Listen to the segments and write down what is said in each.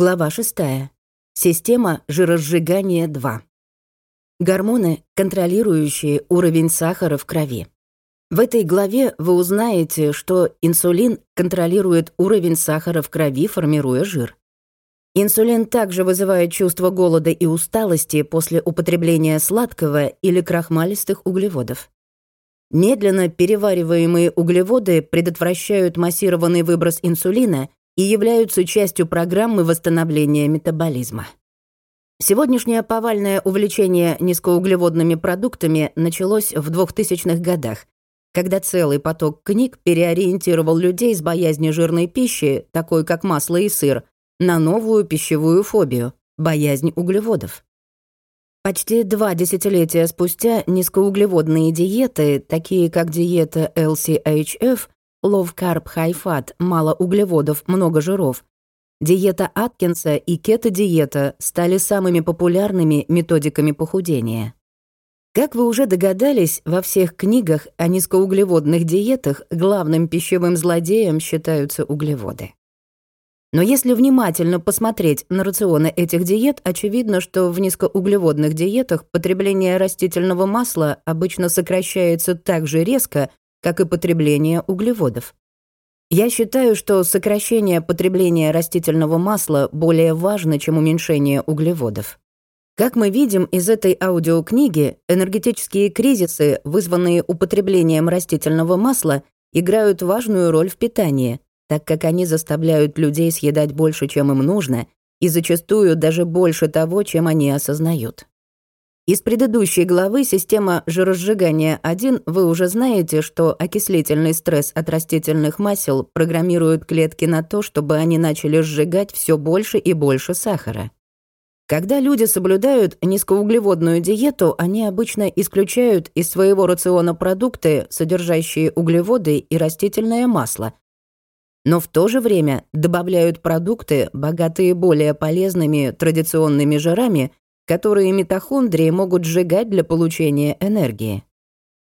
Глава 6. Система жиросжигания 2. Гормоны, контролирующие уровень сахара в крови. В этой главе вы узнаете, что инсулин контролирует уровень сахара в крови, формируя жир. Инсулин также вызывает чувство голода и усталости после употребления сладкого или крахмалистых углеводов. Медленно перевариваемые углеводы предотвращают массированный выброс инсулина и являются частью программы восстановления метаболизма. Сегодняшнее повальное увлечение низкоуглеводными продуктами началось в 2000-х годах, когда целый поток книг переориентировал людей с боязни жирной пищи, такой как масло и сыр, на новую пищевую фобию — боязнь углеводов. Почти два десятилетия спустя низкоуглеводные диеты, такие как диета LCHF, High Fat, мало углеводов, много жиров, диета Аткинса и кето-диета стали самыми популярными методиками похудения. Как вы уже догадались, во всех книгах о низкоуглеводных диетах главным пищевым злодеем считаются углеводы. Но если внимательно посмотреть на рационы этих диет, очевидно, что в низкоуглеводных диетах потребление растительного масла обычно сокращается так же резко, как и потребление углеводов. Я считаю, что сокращение потребления растительного масла более важно, чем уменьшение углеводов. Как мы видим из этой аудиокниги, энергетические кризисы, вызванные употреблением растительного масла, играют важную роль в питании, так как они заставляют людей съедать больше, чем им нужно, и зачастую даже больше того, чем они осознают. Из предыдущей главы «Система жиросжигания 1» вы уже знаете, что окислительный стресс от растительных масел программирует клетки на то, чтобы они начали сжигать все больше и больше сахара. Когда люди соблюдают низкоуглеводную диету, они обычно исключают из своего рациона продукты, содержащие углеводы и растительное масло, но в то же время добавляют продукты, богатые более полезными традиционными жирами, которые митохондрии могут сжигать для получения энергии.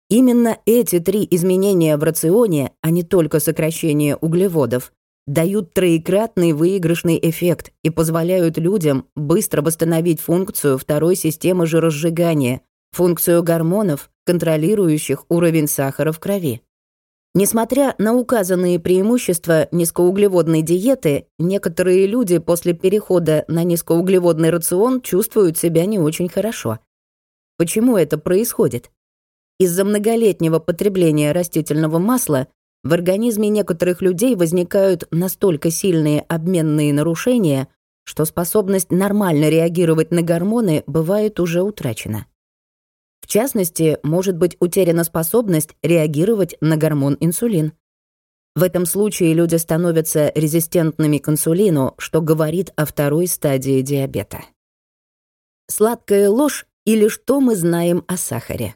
Именно эти три изменения в рационе, а не только сокращение углеводов, дают троекратный выигрышный эффект и позволяют людям быстро восстановить функцию второй системы жиросжигания, функцию гормонов, контролирующих уровень сахара в крови. Несмотря на указанные преимущества низкоуглеводной диеты, некоторые люди после перехода на низкоуглеводный рацион чувствуют себя не очень хорошо. Почему это происходит? Из-за многолетнего потребления растительного масла в организме некоторых людей возникают настолько сильные обменные нарушения, что способность нормально реагировать на гормоны бывает уже утрачена. Частности, может быть утеряна способность реагировать на гормон инсулин. В этом случае люди становятся резистентными к инсулину, что говорит о второй стадии диабета. Сладкая ложь или что мы знаем о сахаре?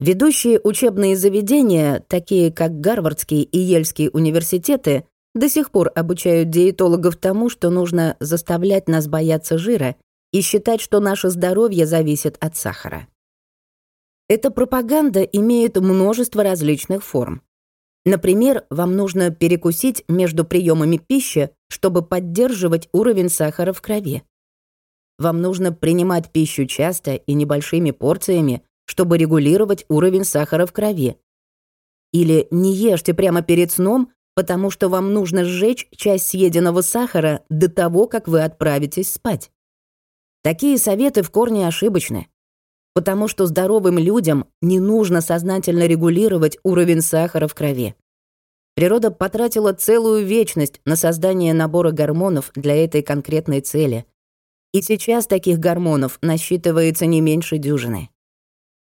Ведущие учебные заведения, такие как Гарвардский и Ельский университеты, до сих пор обучают диетологов тому, что нужно заставлять нас бояться жира и считать, что наше здоровье зависит от сахара. Эта пропаганда имеет множество различных форм. Например, вам нужно перекусить между приемами пищи, чтобы поддерживать уровень сахара в крови. Вам нужно принимать пищу часто и небольшими порциями, чтобы регулировать уровень сахара в крови. Или не ешьте прямо перед сном, потому что вам нужно сжечь часть съеденного сахара до того, как вы отправитесь спать. Такие советы в корне ошибочны потому что здоровым людям не нужно сознательно регулировать уровень сахара в крови. Природа потратила целую вечность на создание набора гормонов для этой конкретной цели. И сейчас таких гормонов насчитывается не меньше дюжины.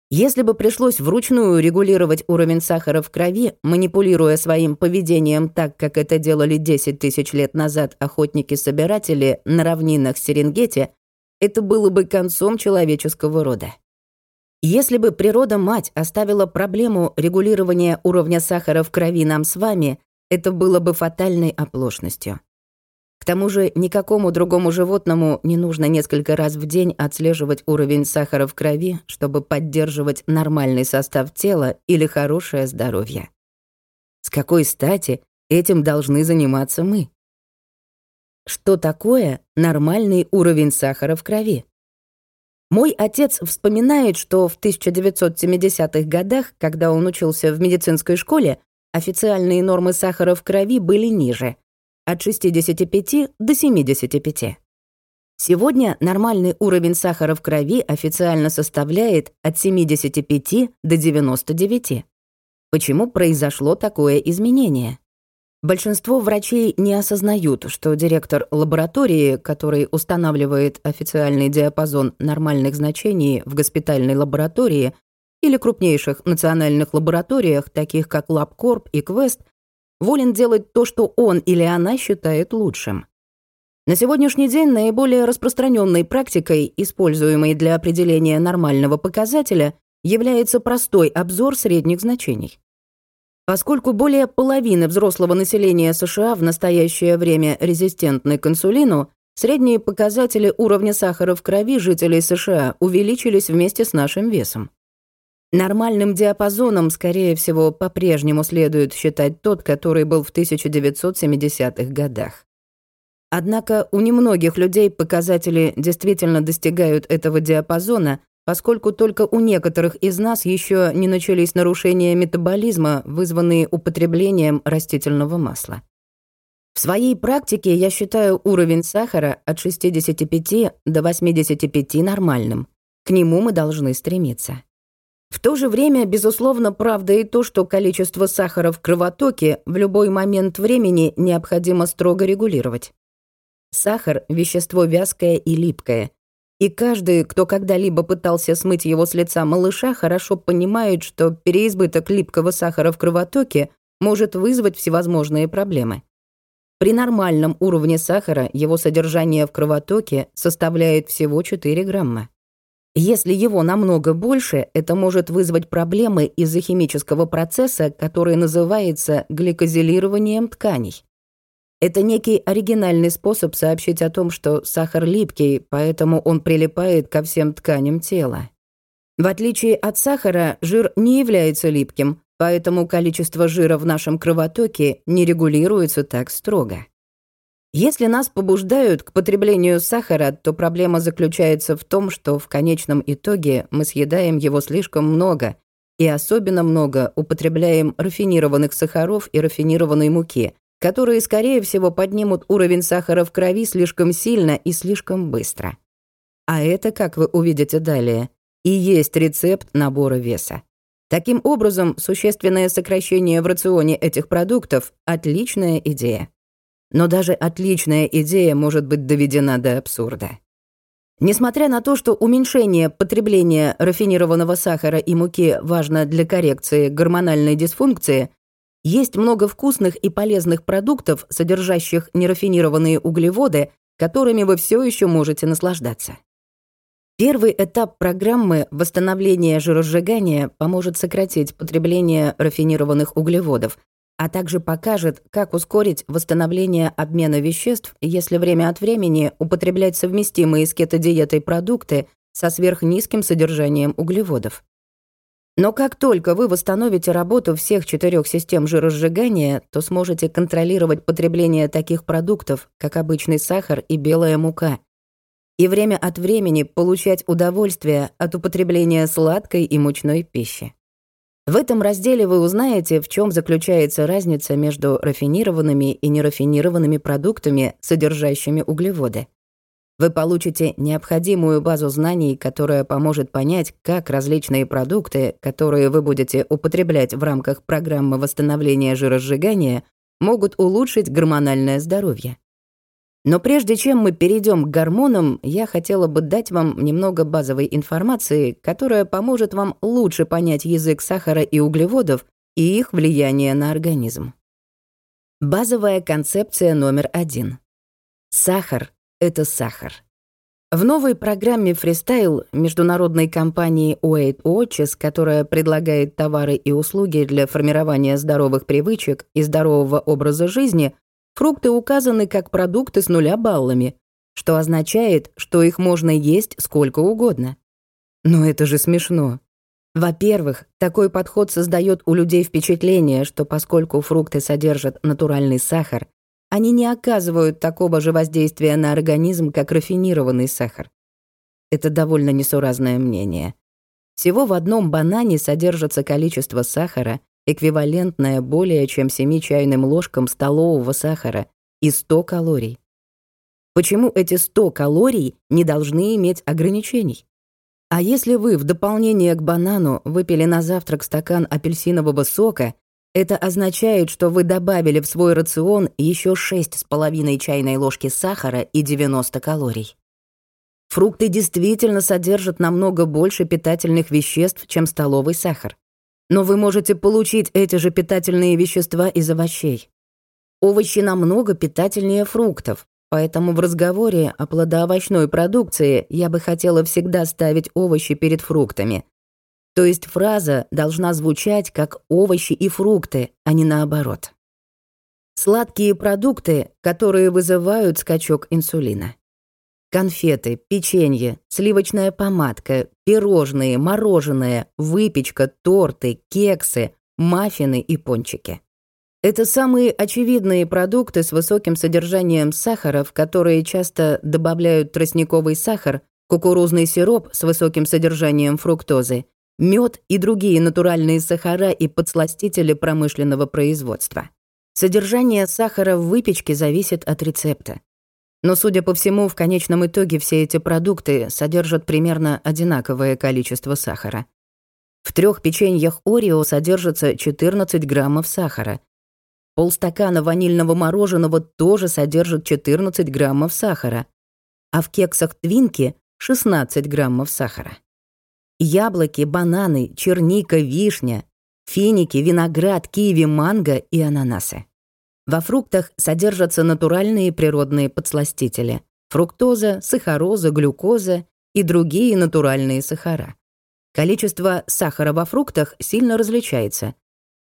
Если бы пришлось вручную регулировать уровень сахара в крови, манипулируя своим поведением так, как это делали 10 тысяч лет назад охотники-собиратели на равнинах Серенгети, это было бы концом человеческого рода. Если бы природа-мать оставила проблему регулирования уровня сахара в крови нам с вами, это было бы фатальной оплошностью. К тому же никакому другому животному не нужно несколько раз в день отслеживать уровень сахара в крови, чтобы поддерживать нормальный состав тела или хорошее здоровье. С какой стати этим должны заниматься мы? Что такое нормальный уровень сахара в крови? Мой отец вспоминает, что в 1970-х годах, когда он учился в медицинской школе, официальные нормы сахара в крови были ниже — от 65 до 75. Сегодня нормальный уровень сахара в крови официально составляет от 75 до 99. Почему произошло такое изменение? Большинство врачей не осознают, что директор лаборатории, который устанавливает официальный диапазон нормальных значений в госпитальной лаборатории или крупнейших национальных лабораториях, таких как LabCorp и Quest, волен делать то, что он или она считает лучшим. На сегодняшний день наиболее распространенной практикой, используемой для определения нормального показателя, является простой обзор средних значений. Поскольку более половины взрослого населения США в настоящее время резистентны к инсулину, средние показатели уровня сахара в крови жителей США увеличились вместе с нашим весом. Нормальным диапазоном, скорее всего, по-прежнему следует считать тот, который был в 1970-х годах. Однако у немногих людей показатели действительно достигают этого диапазона, поскольку только у некоторых из нас еще не начались нарушения метаболизма, вызванные употреблением растительного масла. В своей практике я считаю уровень сахара от 65 до 85 нормальным. К нему мы должны стремиться. В то же время, безусловно, правда и то, что количество сахара в кровотоке в любой момент времени необходимо строго регулировать. Сахар — вещество вязкое и липкое, и каждый, кто когда-либо пытался смыть его с лица малыша, хорошо понимает, что переизбыток липкого сахара в кровотоке может вызвать всевозможные проблемы. При нормальном уровне сахара его содержание в кровотоке составляет всего 4 грамма. Если его намного больше, это может вызвать проблемы из-за химического процесса, который называется гликозилированием тканей. Это некий оригинальный способ сообщить о том, что сахар липкий, поэтому он прилипает ко всем тканям тела. В отличие от сахара, жир не является липким, поэтому количество жира в нашем кровотоке не регулируется так строго. Если нас побуждают к потреблению сахара, то проблема заключается в том, что в конечном итоге мы съедаем его слишком много, и особенно много употребляем рафинированных сахаров и рафинированной муки, которые, скорее всего, поднимут уровень сахара в крови слишком сильно и слишком быстро. А это, как вы увидите далее, и есть рецепт набора веса. Таким образом, существенное сокращение в рационе этих продуктов — отличная идея. Но даже отличная идея может быть доведена до абсурда. Несмотря на то, что уменьшение потребления рафинированного сахара и муки важно для коррекции гормональной дисфункции, есть много вкусных и полезных продуктов, содержащих нерафинированные углеводы, которыми вы все еще можете наслаждаться. Первый этап программы восстановления жиросжигания поможет сократить потребление рафинированных углеводов, а также покажет, как ускорить восстановление обмена веществ, если время от времени употреблять совместимые с кетодиетой продукты со сверхнизким содержанием углеводов. Но как только вы восстановите работу всех четырех систем жиросжигания, то сможете контролировать потребление таких продуктов, как обычный сахар и белая мука, и время от времени получать удовольствие от употребления сладкой и мучной пищи. В этом разделе вы узнаете, в чем заключается разница между рафинированными и нерафинированными продуктами, содержащими углеводы. Вы получите необходимую базу знаний, которая поможет понять, как различные продукты, которые вы будете употреблять в рамках программы восстановления жиросжигания, могут улучшить гормональное здоровье. Но прежде чем мы перейдем к гормонам, я хотела бы дать вам немного базовой информации, которая поможет вам лучше понять язык сахара и углеводов и их влияние на организм. Базовая концепция номер один. Сахар это сахар. В новой программе Freestyle международной компании Weight Watchers, которая предлагает товары и услуги для формирования здоровых привычек и здорового образа жизни, фрукты указаны как продукты с нуля баллами, что означает, что их можно есть сколько угодно. Но это же смешно. Во-первых, такой подход создает у людей впечатление, что поскольку фрукты содержат натуральный сахар, они не оказывают такого же воздействия на организм, как рафинированный сахар. Это довольно несуразное мнение. Всего в одном банане содержится количество сахара, эквивалентное более чем 7 чайным ложкам столового сахара и 100 калорий. Почему эти 100 калорий не должны иметь ограничений? А если вы в дополнение к банану выпили на завтрак стакан апельсинового сока, это означает, что вы добавили в свой рацион еще 6,5 чайной ложки сахара и 90 калорий. Фрукты действительно содержат намного больше питательных веществ, чем столовый сахар. Но вы можете получить эти же питательные вещества из овощей. Овощи намного питательнее фруктов, поэтому в разговоре о плодоовощной продукции я бы хотела всегда ставить овощи перед фруктами. То есть фраза должна звучать как овощи и фрукты, а не наоборот. Сладкие продукты, которые вызывают скачок инсулина. Конфеты, печенье, сливочная помадка, пирожные, мороженое, выпечка, торты, кексы, маффины и пончики. Это самые очевидные продукты с высоким содержанием сахаров, которые часто добавляют тростниковый сахар, кукурузный сироп с высоким содержанием фруктозы, мед и другие натуральные сахара и подсластители промышленного производства. Содержание сахара в выпечке зависит от рецепта. Но, судя по всему, в конечном итоге все эти продукты содержат примерно одинаковое количество сахара. В трех печеньях Орео содержится 14 граммов сахара. Полстакана ванильного мороженого тоже содержит 14 граммов сахара. А в кексах Твинки 16 граммов сахара. Яблоки, бананы, черника, вишня, финики, виноград, киви, манго и ананасы. Во фруктах содержатся натуральные природные подсластители – фруктоза, сахароза, глюкоза и другие натуральные сахара. Количество сахара во фруктах сильно различается.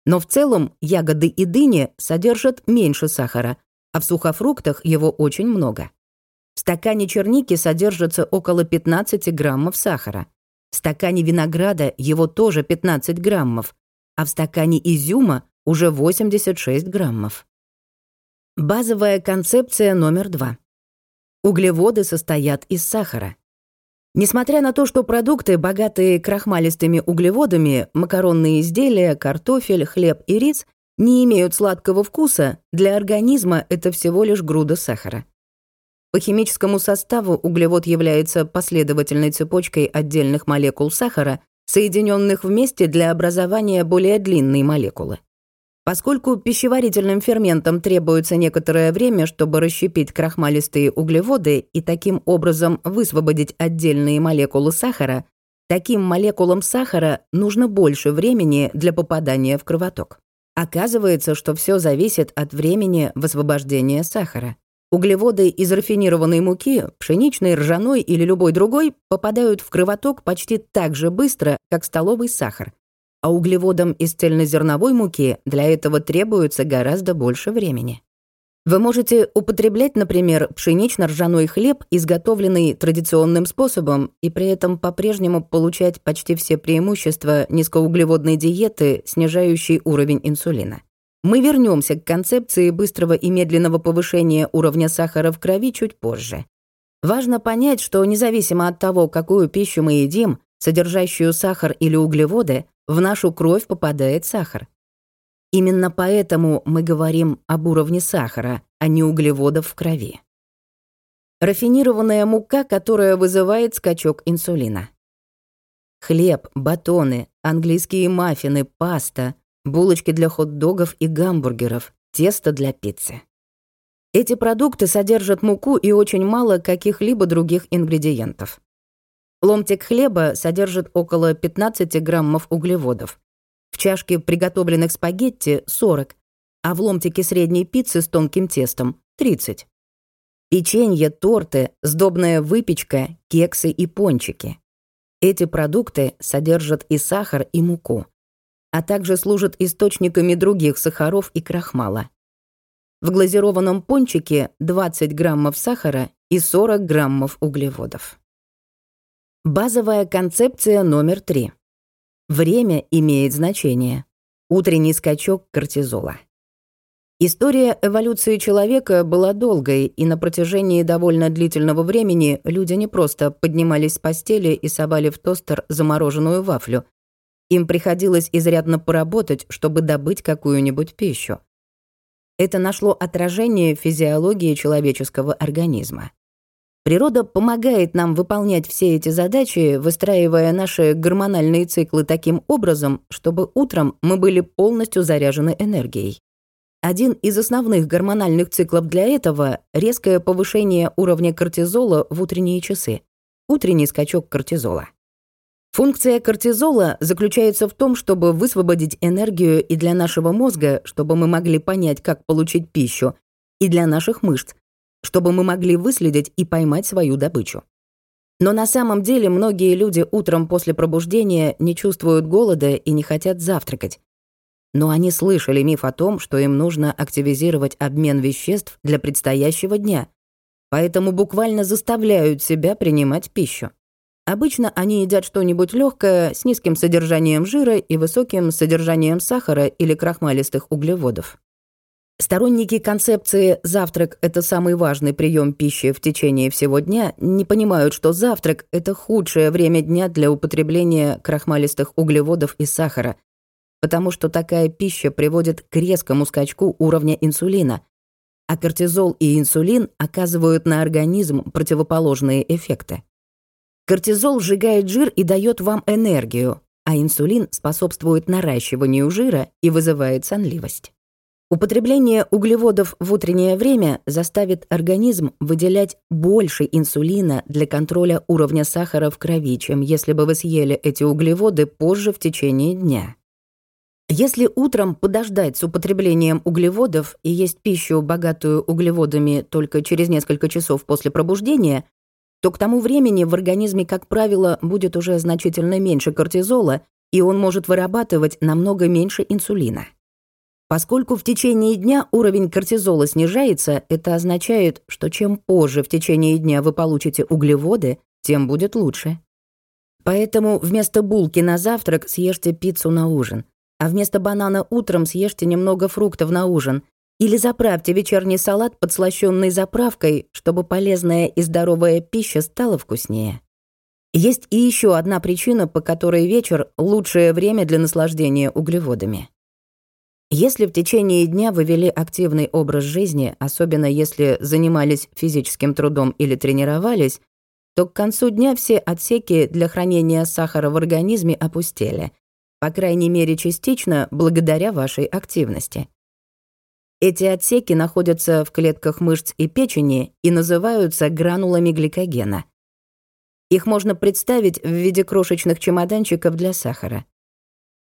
Но в целом ягоды и дыни содержат меньше сахара, а в сухофруктах его очень много. В стакане черники содержится около 15 граммов сахара. В стакане винограда его тоже 15 граммов, а в стакане изюма уже 86 граммов. Базовая концепция номер два. Углеводы состоят из сахара. Несмотря на то, что продукты, богатые крахмалистыми углеводами, макаронные изделия, картофель, хлеб и рис, не имеют сладкого вкуса, для организма это всего лишь груда сахара. По химическому составу углевод является последовательной цепочкой отдельных молекул сахара, соединенных вместе для образования более длинной молекулы. Поскольку пищеварительным ферментам требуется некоторое время, чтобы расщепить крахмалистые углеводы и таким образом высвободить отдельные молекулы сахара, таким молекулам сахара нужно больше времени для попадания в кровоток. Оказывается, что все зависит от времени высвобождения сахара. Углеводы из рафинированной муки, пшеничной, ржаной или любой другой попадают в кровоток почти так же быстро, как столовый сахар, а углеводам из цельнозерновой муки для этого требуется гораздо больше времени. Вы можете употреблять, например, пшенично-ржаной хлеб, изготовленный традиционным способом, и при этом по-прежнему получать почти все преимущества низкоуглеводной диеты, снижающей уровень инсулина. Мы вернемся к концепции быстрого и медленного повышения уровня сахара в крови чуть позже. Важно понять, что независимо от того, какую пищу мы едим, содержащую сахар или углеводы, в нашу кровь попадает сахар. Именно поэтому мы говорим об уровне сахара, а не углеводов в крови. Рафинированная мука, которая вызывает скачок инсулина. Хлеб, батоны, английские маффины, паста, булочки для хот-догов и гамбургеров, тесто для пиццы. Эти продукты содержат муку и очень мало каких-либо других ингредиентов. Ломтик хлеба содержит около 15 граммов углеводов. В чашке приготовленных спагетти — 40, а в ломтике средней пиццы с тонким тестом — 30. Печенье, торты, сдобная выпечка, кексы и пончики. Эти продукты содержат и сахар, и муку, а также служат источниками других сахаров и крахмала. В глазированном пончике 20 граммов сахара и 40 граммов углеводов. Базовая концепция номер три. Время имеет значение. Утренний скачок кортизола. История эволюции человека была долгой, и на протяжении довольно длительного времени люди не просто поднимались с постели и совали в тостер замороженную вафлю. Им приходилось изрядно поработать, чтобы добыть какую-нибудь пищу. Это нашло отражение в физиологии человеческого организма. Природа помогает нам выполнять все эти задачи, выстраивая наши гормональные циклы таким образом, чтобы утром мы были полностью заряжены энергией. Один из основных гормональных циклов для этого — резкое повышение уровня кортизола в утренние часы. Утренний скачок кортизола. Функция кортизола заключается в том, чтобы высвободить энергию и для нашего мозга, чтобы мы могли понять, как получить пищу, и для наших мышц, чтобы мы могли выследить и поймать свою добычу. Но на самом деле многие люди утром после пробуждения не чувствуют голода и не хотят завтракать, но они слышали миф о том, что им нужно активизировать обмен веществ для предстоящего дня, поэтому буквально заставляют себя принимать пищу. Обычно они едят что-нибудь легкое с низким содержанием жира и высоким содержанием сахара или крахмалистых углеводов. Сторонники концепции «завтрак – это самый важный прием пищи в течение всего дня» не понимают, что завтрак – это худшее время дня для употребления крахмалистых углеводов и сахара, потому что такая пища приводит к резкому скачку уровня инсулина, а кортизол и инсулин оказывают на организм противоположные эффекты. Кортизол сжигает жир и дает вам энергию, а инсулин способствует наращиванию жира и вызывает сонливость. Употребление углеводов в утреннее время заставит организм выделять больше инсулина для контроля уровня сахара в крови, чем если бы вы съели эти углеводы позже в течение дня. Если утром подождать с употреблением углеводов и есть пищу, богатую углеводами, только через несколько часов после пробуждения, то к тому времени в организме, как правило, будет уже значительно меньше кортизола, и он может вырабатывать намного меньше инсулина. Поскольку в течение дня уровень кортизола снижается, это означает, что чем позже в течение дня вы получите углеводы, тем будет лучше. Поэтому вместо булки на завтрак съешьте пиццу на ужин, а вместо банана утром съешьте немного фруктов на ужин. Или заправьте вечерний салат подслащённой заправкой, чтобы полезная и здоровая пища стала вкуснее. Есть и еще одна причина, по которой вечер — лучшее время для наслаждения углеводами. Если в течение дня вы вели активный образ жизни, особенно если занимались физическим трудом или тренировались, то к концу дня все отсеки для хранения сахара в организме опустели, по крайней мере, частично благодаря вашей активности. Эти отсеки находятся в клетках мышц и печени и называются гранулами гликогена. Их можно представить в виде крошечных чемоданчиков для сахара.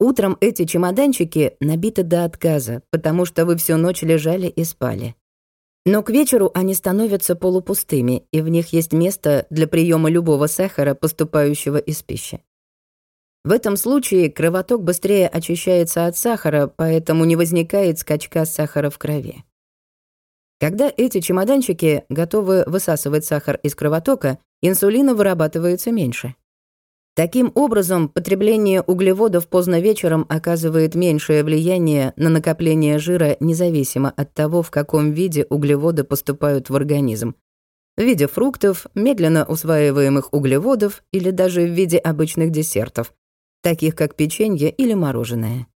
Утром эти чемоданчики набиты до отказа, потому что вы всю ночь лежали и спали. Но к вечеру они становятся полупустыми, и в них есть место для приема любого сахара, поступающего из пищи. В этом случае кровоток быстрее очищается от сахара, поэтому не возникает скачка сахара в крови. Когда эти чемоданчики готовы высасывать сахар из кровотока, инсулина вырабатывается меньше. Таким образом, потребление углеводов поздно вечером оказывает меньшее влияние на накопление жира независимо от того, в каком виде углеводы поступают в организм. В виде фруктов, медленно усваиваемых углеводов или даже в виде обычных десертов, таких как печенье или мороженое.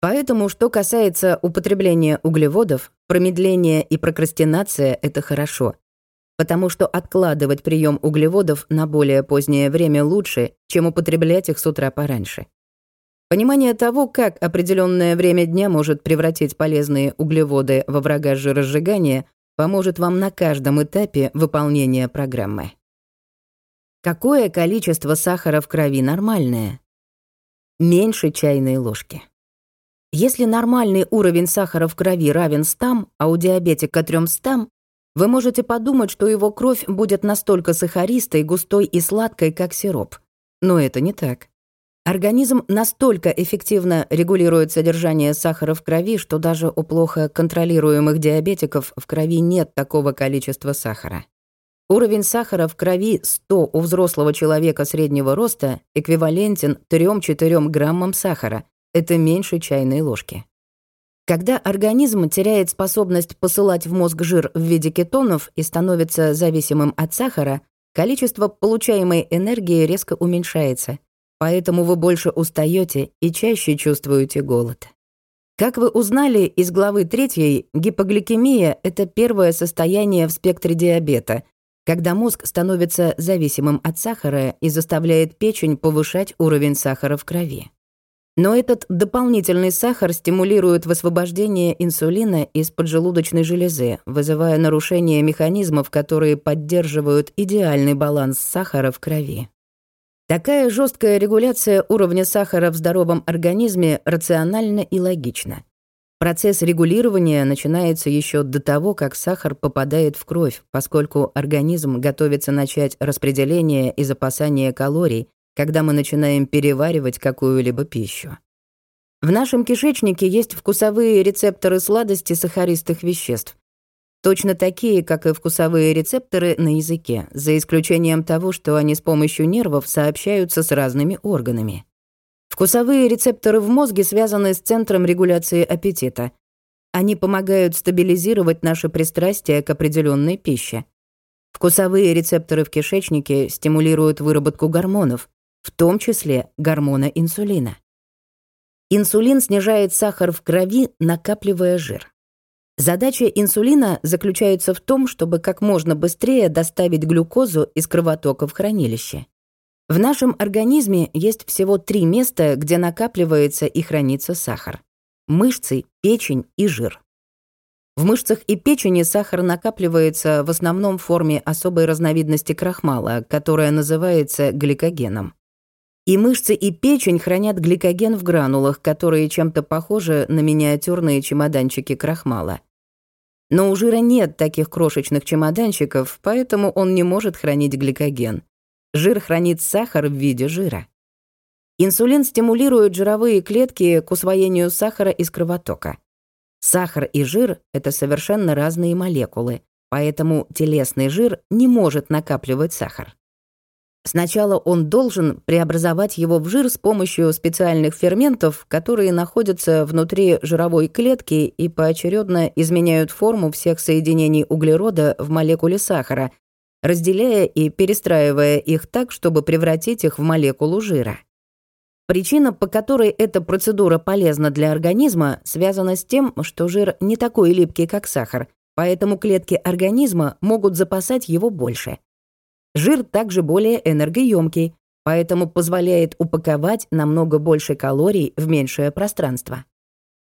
Поэтому, что касается употребления углеводов, промедление и прокрастинация — это хорошо, потому что откладывать прием углеводов на более позднее время лучше, чем употреблять их с утра пораньше. Понимание того, как определенное время дня может превратить полезные углеводы во врага жиросжигания, поможет вам на каждом этапе выполнения программы. Какое количество сахара в крови нормальное? Меньше чайной ложки. Если нормальный уровень сахара в крови равен 100, а у диабетика 300, вы можете подумать, что его кровь будет настолько сахаристой, густой и сладкой, как сироп. Но это не так. Организм настолько эффективно регулирует содержание сахара в крови, что даже у плохо контролируемых диабетиков в крови нет такого количества сахара. Уровень сахара в крови 100 у взрослого человека среднего роста эквивалентен 3-4 граммам сахара. Это меньше чайной ложки. Когда организм теряет способность посылать в мозг жир в виде кетонов и становится зависимым от сахара, количество получаемой энергии резко уменьшается, поэтому вы больше устаете и чаще чувствуете голод. Как вы узнали из главы 3, гипогликемия — это первое состояние в спектре диабета, когда мозг становится зависимым от сахара и заставляет печень повышать уровень сахара в крови. Но этот дополнительный сахар стимулирует высвобождение инсулина из поджелудочной железы, вызывая нарушение механизмов, которые поддерживают идеальный баланс сахара в крови. Такая жесткая регуляция уровня сахара в здоровом организме рациональна и логична. Процесс регулирования начинается еще до того, как сахар попадает в кровь, поскольку организм готовится начать распределение и запасание калорий, когда мы начинаем переваривать какую-либо пищу. В нашем кишечнике есть вкусовые рецепторы сладости сахаристых веществ. Точно такие, как и вкусовые рецепторы на языке, за исключением того, что они с помощью нервов сообщаются с разными органами. Вкусовые рецепторы в мозге связаны с центром регуляции аппетита. Они помогают стабилизировать наше пристрастие к определенной пище. Вкусовые рецепторы в кишечнике стимулируют выработку гормонов, в том числе гормона инсулина. Инсулин снижает сахар в крови, накапливая жир. Задача инсулина заключается в том, чтобы как можно быстрее доставить глюкозу из кровотока в хранилище. В нашем организме есть всего три места, где накапливается и хранится сахар. Мышцы, печень и жир. В мышцах и печени сахар накапливается в основном в форме особой разновидности крахмала, которая называется гликогеном. И мышцы, и печень хранят гликоген в гранулах, которые чем-то похожи на миниатюрные чемоданчики крахмала. Но у жира нет таких крошечных чемоданчиков, поэтому он не может хранить гликоген. Жир хранит сахар в виде жира. Инсулин стимулирует жировые клетки к усвоению сахара из кровотока. Сахар и жир — это совершенно разные молекулы, поэтому телесный жир не может накапливать сахар. Сначала он должен преобразовать его в жир с помощью специальных ферментов, которые находятся внутри жировой клетки и поочередно изменяют форму всех соединений углерода в молекуле сахара, разделяя и перестраивая их так, чтобы превратить их в молекулу жира. Причина, по которой эта процедура полезна для организма, связана с тем, что жир не такой липкий, как сахар, поэтому клетки организма могут запасать его больше. Жир также более энергоемкий, поэтому позволяет упаковать намного больше калорий в меньшее пространство.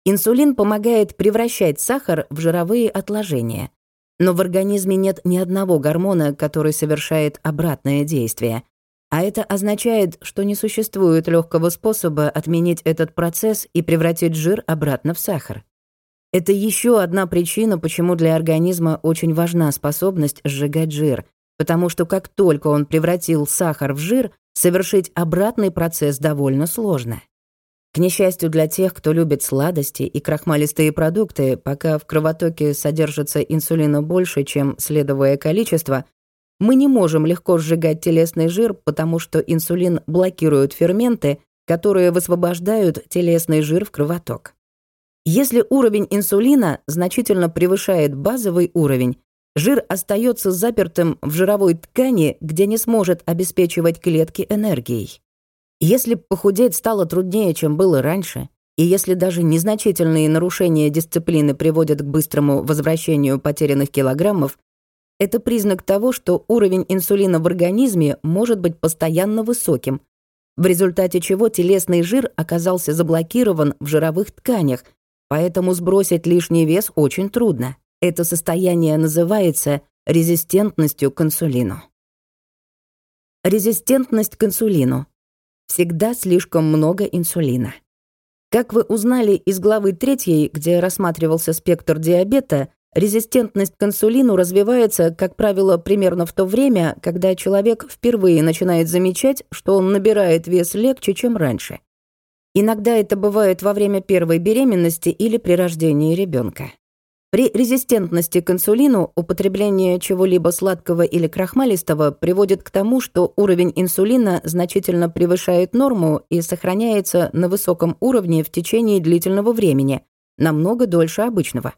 Инсулин помогает превращать сахар в жировые отложения. Но в организме нет ни одного гормона, который совершает обратное действие. А это означает, что не существует легкого способа отменить этот процесс и превратить жир обратно в сахар. Это еще одна причина, почему для организма очень важна способность сжигать жир, потому что как только он превратил сахар в жир, совершить обратный процесс довольно сложно. К несчастью для тех, кто любит сладости и крахмалистые продукты, пока в кровотоке содержится инсулина больше, чем следовое количество, мы не можем легко сжигать телесный жир, потому что инсулин блокирует ферменты, которые высвобождают телесный жир в кровоток. Если уровень инсулина значительно превышает базовый уровень, жир остается запертым в жировой ткани, где не сможет обеспечивать клетки энергией. Если похудеть стало труднее, чем было раньше, и если даже незначительные нарушения дисциплины приводят к быстрому возвращению потерянных килограммов, это признак того, что уровень инсулина в организме может быть постоянно высоким, в результате чего телесный жир оказался заблокирован в жировых тканях, поэтому сбросить лишний вес очень трудно. Это состояние называется резистентностью к инсулину. Резистентность к инсулину. Всегда слишком много инсулина. Как вы узнали из главы 3, где рассматривался спектр диабета, резистентность к инсулину развивается, как правило, примерно в то время, когда человек впервые начинает замечать, что он набирает вес легче, чем раньше. Иногда это бывает во время первой беременности или при рождении ребенка. При резистентности к инсулину употребление чего-либо сладкого или крахмалистого приводит к тому, что уровень инсулина значительно превышает норму и сохраняется на высоком уровне в течение длительного времени, намного дольше обычного.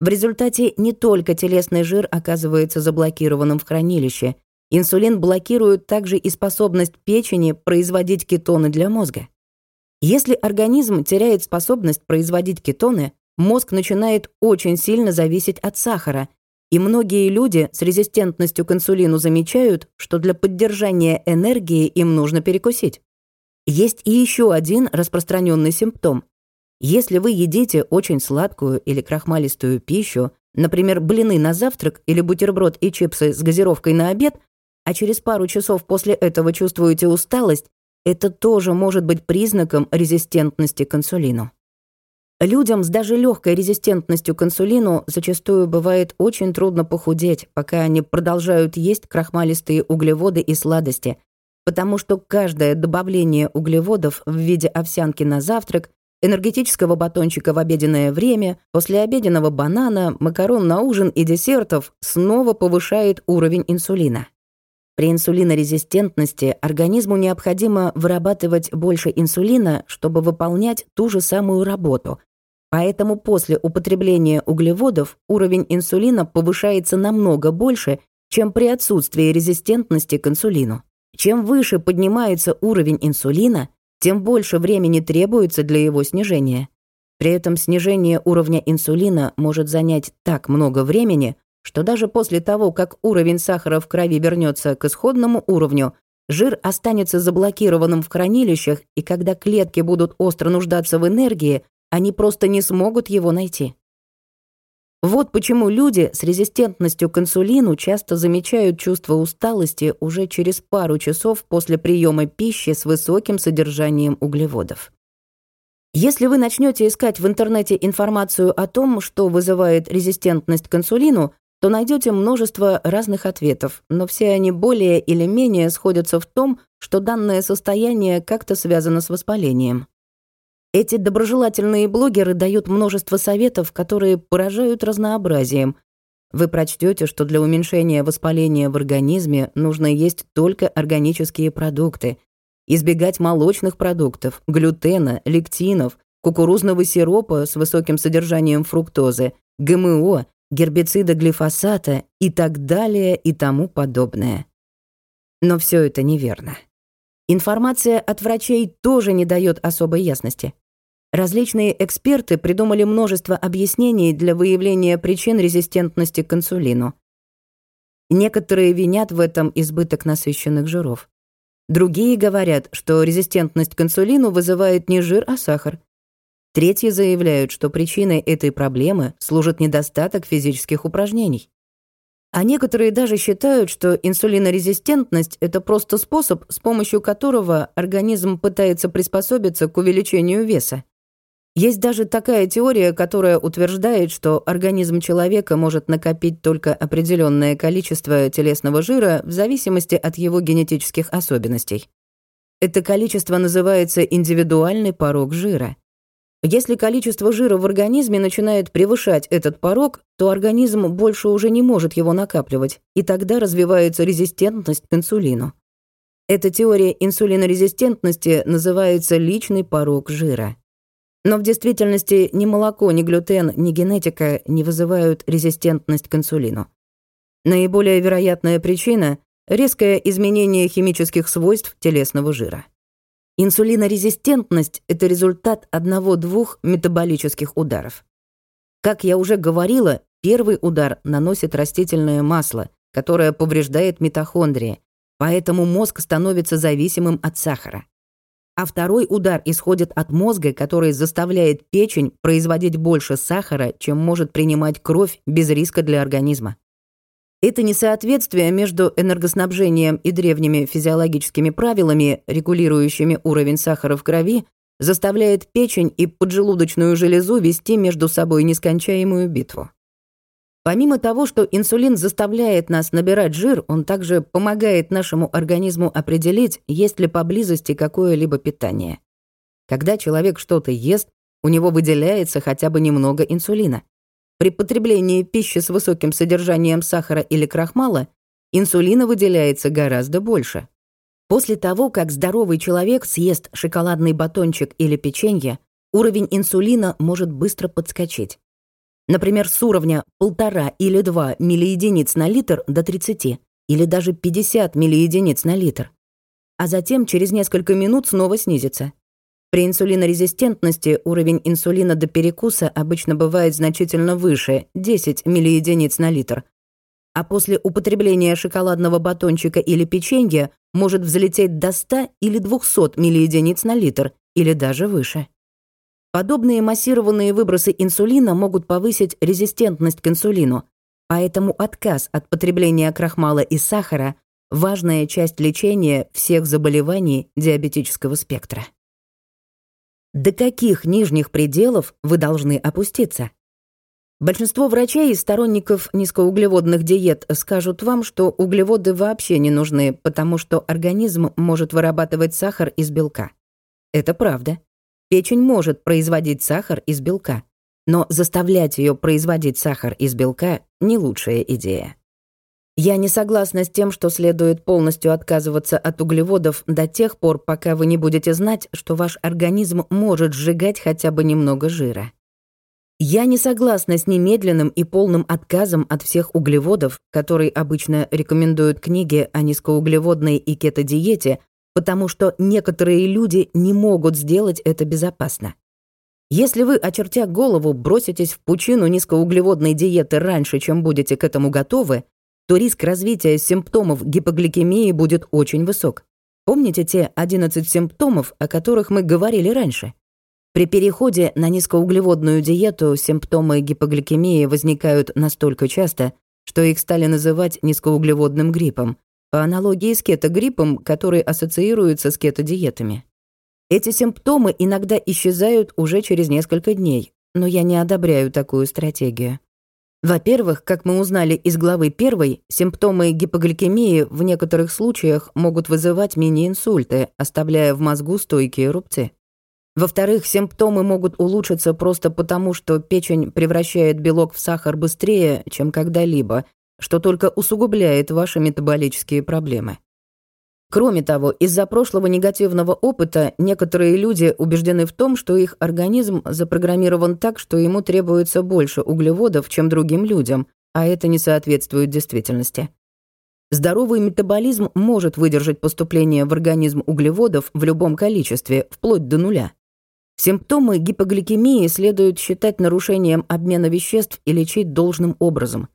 В результате не только телесный жир оказывается заблокированным в хранилище, инсулин блокирует также и способность печени производить кетоны для мозга. Если организм теряет способность производить кетоны, мозг начинает очень сильно зависеть от сахара, и многие люди с резистентностью к инсулину замечают, что для поддержания энергии им нужно перекусить. Есть и еще один распространенный симптом. Если вы едите очень сладкую или крахмалистую пищу, например, блины на завтрак или бутерброд и чипсы с газировкой на обед, а через пару часов после этого чувствуете усталость, это тоже может быть признаком резистентности к инсулину. Людям с даже легкой резистентностью к инсулину зачастую бывает очень трудно похудеть, пока они продолжают есть крахмалистые углеводы и сладости, потому что каждое добавление углеводов в виде овсянки на завтрак, энергетического батончика в обеденное время, послеобеденного банана, макарон на ужин и десертов снова повышает уровень инсулина. При инсулинорезистентности организму необходимо вырабатывать больше инсулина, чтобы выполнять ту же самую работу, Поэтому после употребления углеводов уровень инсулина повышается намного больше, чем при отсутствии резистентности к инсулину. Чем выше поднимается уровень инсулина, тем больше времени требуется для его снижения. При этом снижение уровня инсулина может занять так много времени, что даже после того, как уровень сахара в крови вернется к исходному уровню, жир останется заблокированным в хранилищах, и когда клетки будут остро нуждаться в энергии, они просто не смогут его найти. Вот почему люди с резистентностью к инсулину часто замечают чувство усталости уже через пару часов после приема пищи с высоким содержанием углеводов. Если вы начнете искать в интернете информацию о том, что вызывает резистентность к инсулину, то найдете множество разных ответов, но все они более или менее сходятся в том, что данное состояние как-то связано с воспалением. Эти доброжелательные блогеры дают множество советов, которые поражают разнообразием. Вы прочтете, что для уменьшения воспаления в организме нужно есть только органические продукты, избегать молочных продуктов, глютена, лектинов, кукурузного сиропа с высоким содержанием фруктозы, ГМО, гербицида глифосата и так далее и тому подобное. Но все это неверно. Информация от врачей тоже не дает особой ясности. Различные эксперты придумали множество объяснений для выявления причин резистентности к инсулину. Некоторые винят в этом избыток насыщенных жиров. Другие говорят, что резистентность к инсулину вызывает не жир, а сахар. Третьи заявляют, что причиной этой проблемы служит недостаток физических упражнений. А некоторые даже считают, что инсулинорезистентность — это просто способ, с помощью которого организм пытается приспособиться к увеличению веса. Есть даже такая теория, которая утверждает, что организм человека может накопить только определенное количество телесного жира в зависимости от его генетических особенностей. Это количество называется индивидуальный порог жира. Если количество жира в организме начинает превышать этот порог, то организм больше уже не может его накапливать, и тогда развивается резистентность к инсулину. Эта теория инсулинорезистентности называется личный порог жира. Но в действительности ни молоко, ни глютен, ни генетика не вызывают резистентность к инсулину. Наиболее вероятная причина — резкое изменение химических свойств телесного жира. Инсулинорезистентность — это результат одного-двух метаболических ударов. Как я уже говорила, первый удар наносит растительное масло, которое повреждает митохондрии, поэтому мозг становится зависимым от сахара а второй удар исходит от мозга, который заставляет печень производить больше сахара, чем может принимать кровь без риска для организма. Это несоответствие между энергоснабжением и древними физиологическими правилами, регулирующими уровень сахара в крови, заставляет печень и поджелудочную железу вести между собой нескончаемую битву. Помимо того, что инсулин заставляет нас набирать жир, он также помогает нашему организму определить, есть ли поблизости какое-либо питание. Когда человек что-то ест, у него выделяется хотя бы немного инсулина. При потреблении пищи с высоким содержанием сахара или крахмала инсулина выделяется гораздо больше. После того, как здоровый человек съест шоколадный батончик или печенье, уровень инсулина может быстро подскочить. Например, с уровня 1,5 или 2 миллиединиц на литр до 30 или даже 50 миллиединиц на литр. А затем через несколько минут снова снизится. При инсулинорезистентности уровень инсулина до перекуса обычно бывает значительно выше – 10 миллиединиц на литр. А после употребления шоколадного батончика или печенья может взлететь до 100 или 200 миллиединиц на литр или даже выше. Подобные массированные выбросы инсулина могут повысить резистентность к инсулину, поэтому отказ от потребления крахмала и сахара – важная часть лечения всех заболеваний диабетического спектра. До каких нижних пределов вы должны опуститься? Большинство врачей и сторонников низкоуглеводных диет скажут вам, что углеводы вообще не нужны, потому что организм может вырабатывать сахар из белка. Это правда. Печень может производить сахар из белка, но заставлять ее производить сахар из белка – не лучшая идея. Я не согласна с тем, что следует полностью отказываться от углеводов до тех пор, пока вы не будете знать, что ваш организм может сжигать хотя бы немного жира. Я не согласна с немедленным и полным отказом от всех углеводов, которые обычно рекомендуют книги о низкоуглеводной и кето-диете, потому что некоторые люди не могут сделать это безопасно. Если вы, очертя голову, броситесь в пучину низкоуглеводной диеты раньше, чем будете к этому готовы, то риск развития симптомов гипогликемии будет очень высок. Помните те 11 симптомов, о которых мы говорили раньше? При переходе на низкоуглеводную диету симптомы гипогликемии возникают настолько часто, что их стали называть низкоуглеводным гриппом, по аналогии с кетогриппом, который ассоциируется с кетодиетами. Эти симптомы иногда исчезают уже через несколько дней, но я не одобряю такую стратегию. Во-первых, как мы узнали из главы 1, симптомы гипогликемии в некоторых случаях могут вызывать мини-инсульты, оставляя в мозгу стойкие рубцы. Во-вторых, симптомы могут улучшиться просто потому, что печень превращает белок в сахар быстрее, чем когда-либо, что только усугубляет ваши метаболические проблемы. Кроме того, из-за прошлого негативного опыта некоторые люди убеждены в том, что их организм запрограммирован так, что ему требуется больше углеводов, чем другим людям, а это не соответствует действительности. Здоровый метаболизм может выдержать поступление в организм углеводов в любом количестве, вплоть до нуля. Симптомы гипогликемии следует считать нарушением обмена веществ и лечить должным образом.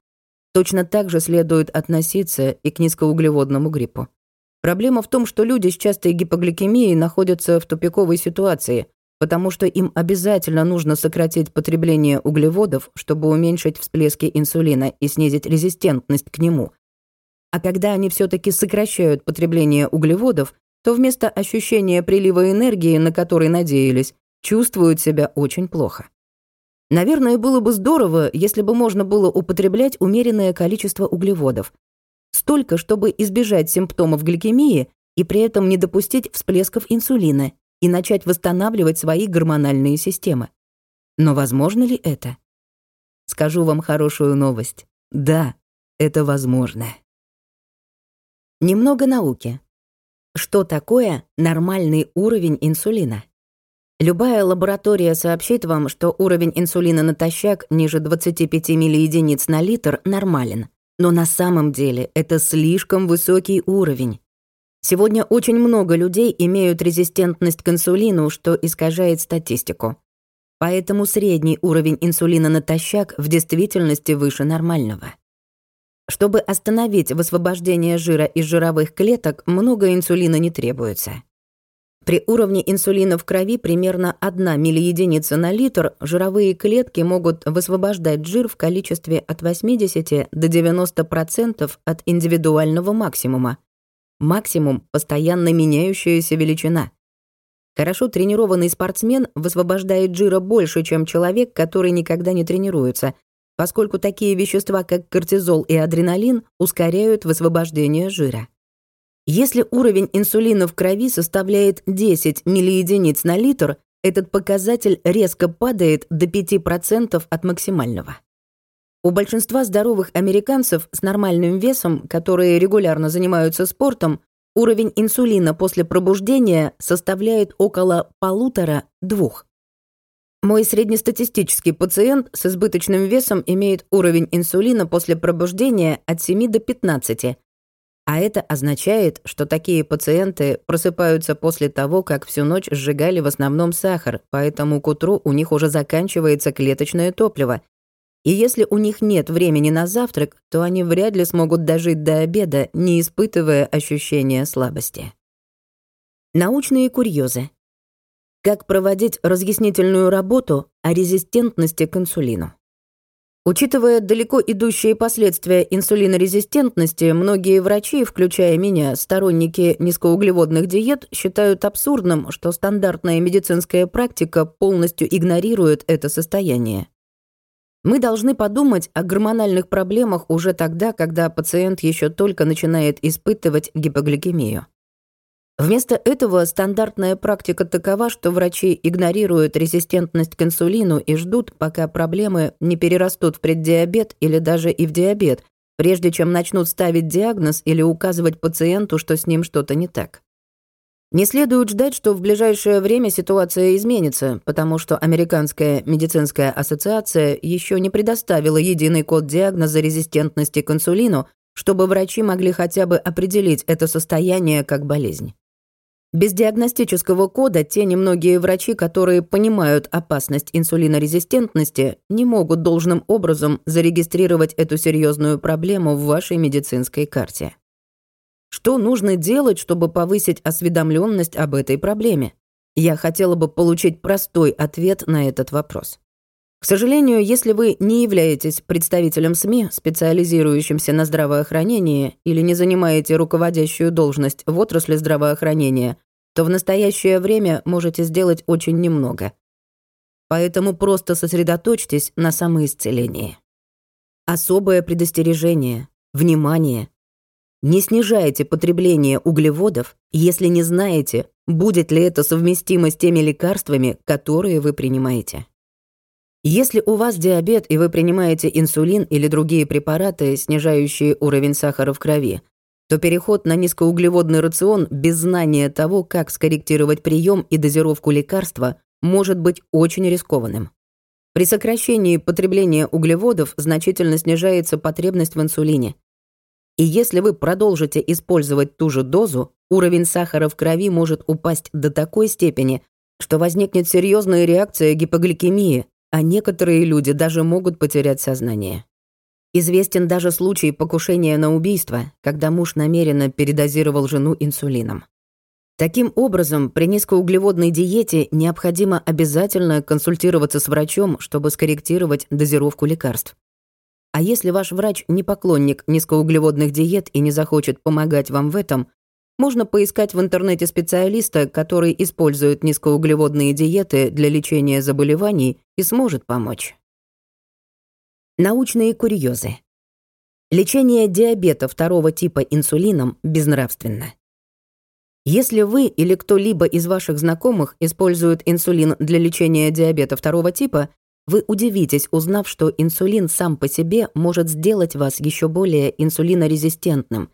Точно так же следует относиться и к низкоуглеводному гриппу. Проблема в том, что люди с частой гипогликемией находятся в тупиковой ситуации, потому что им обязательно нужно сократить потребление углеводов, чтобы уменьшить всплески инсулина и снизить резистентность к нему. А когда они все таки сокращают потребление углеводов, то вместо ощущения прилива энергии, на который надеялись, чувствуют себя очень плохо. Наверное, было бы здорово, если бы можно было употреблять умеренное количество углеводов, Столько, чтобы избежать симптомов гликемии и при этом не допустить всплесков инсулина и начать восстанавливать свои гормональные системы. Но возможно ли это? Скажу вам хорошую новость. Да, это возможно. Немного науки. Что такое нормальный уровень инсулина? Любая лаборатория сообщит вам, что уровень инсулина натощак ниже 25 миллиединиц на литр нормален. Но на самом деле это слишком высокий уровень. Сегодня очень много людей имеют резистентность к инсулину, что искажает статистику. Поэтому средний уровень инсулина натощак в действительности выше нормального. Чтобы остановить высвобождение жира из жировых клеток, много инсулина не требуется. При уровне инсулина в крови примерно 1 миллиединица на литр жировые клетки могут высвобождать жир в количестве от 80 до 90% от индивидуального максимума. Максимум — постоянно меняющаяся величина. Хорошо тренированный спортсмен высвобождает жира больше, чем человек, который никогда не тренируется, поскольку такие вещества, как кортизол и адреналин, ускоряют высвобождение жира. Если уровень инсулина в крови составляет 10 миллиединиц на литр, этот показатель резко падает до 5% от максимального. У большинства здоровых американцев с нормальным весом, которые регулярно занимаются спортом, уровень инсулина после пробуждения составляет около полутора-двух. Мой среднестатистический пациент с избыточным весом имеет уровень инсулина после пробуждения от 7 до 15, а это означает, что такие пациенты просыпаются после того, как всю ночь сжигали в основном сахар, поэтому к утру у них уже заканчивается клеточное топливо. И если у них нет времени на завтрак, то они вряд ли смогут дожить до обеда, не испытывая ощущения слабости. Научные курьезы. Как проводить разъяснительную работу о резистентности к инсулину? Учитывая далеко идущие последствия инсулинорезистентности, многие врачи, включая меня, сторонники низкоуглеводных диет, считают абсурдным, что стандартная медицинская практика полностью игнорирует это состояние. Мы должны подумать о гормональных проблемах уже тогда, когда пациент еще только начинает испытывать гипогликемию. Вместо этого стандартная практика такова, что врачи игнорируют резистентность к инсулину и ждут, пока проблемы не перерастут в преддиабет или даже и в диабет, прежде чем начнут ставить диагноз или указывать пациенту, что с ним что-то не так. Не следует ждать, что в ближайшее время ситуация изменится, потому что Американская медицинская ассоциация еще не предоставила единый код диагноза резистентности к инсулину, чтобы врачи могли хотя бы определить это состояние как болезнь. Без диагностического кода те немногие врачи, которые понимают опасность инсулинорезистентности, не могут должным образом зарегистрировать эту серьезную проблему в вашей медицинской карте. Что нужно делать, чтобы повысить осведомленность об этой проблеме? Я хотела бы получить простой ответ на этот вопрос. К сожалению, если вы не являетесь представителем СМИ, специализирующимся на здравоохранении, или не занимаете руководящую должность в отрасли здравоохранения, то в настоящее время можете сделать очень немного. Поэтому просто сосредоточьтесь на самоисцелении. Особое предостережение. Внимание. Не снижайте потребление углеводов, если не знаете, будет ли это совместимо с теми лекарствами, которые вы принимаете. Если у вас диабет и вы принимаете инсулин или другие препараты, снижающие уровень сахара в крови, то переход на низкоуглеводный рацион без знания того, как скорректировать прием и дозировку лекарства, может быть очень рискованным. При сокращении потребления углеводов значительно снижается потребность в инсулине. И если вы продолжите использовать ту же дозу, уровень сахара в крови может упасть до такой степени, что возникнет серьезная реакция гипогликемии, а некоторые люди даже могут потерять сознание. Известен даже случай покушения на убийство, когда муж намеренно передозировал жену инсулином. Таким образом, при низкоуглеводной диете необходимо обязательно консультироваться с врачом, чтобы скорректировать дозировку лекарств. А если ваш врач не поклонник низкоуглеводных диет и не захочет помогать вам в этом, можно поискать в интернете специалиста, который использует низкоуглеводные диеты для лечения заболеваний и сможет помочь. Научные курьезы. Лечение диабета второго типа инсулином безнравственно. Если вы или кто-либо из ваших знакомых использует инсулин для лечения диабета второго типа, вы удивитесь, узнав, что инсулин сам по себе может сделать вас еще более инсулинорезистентным.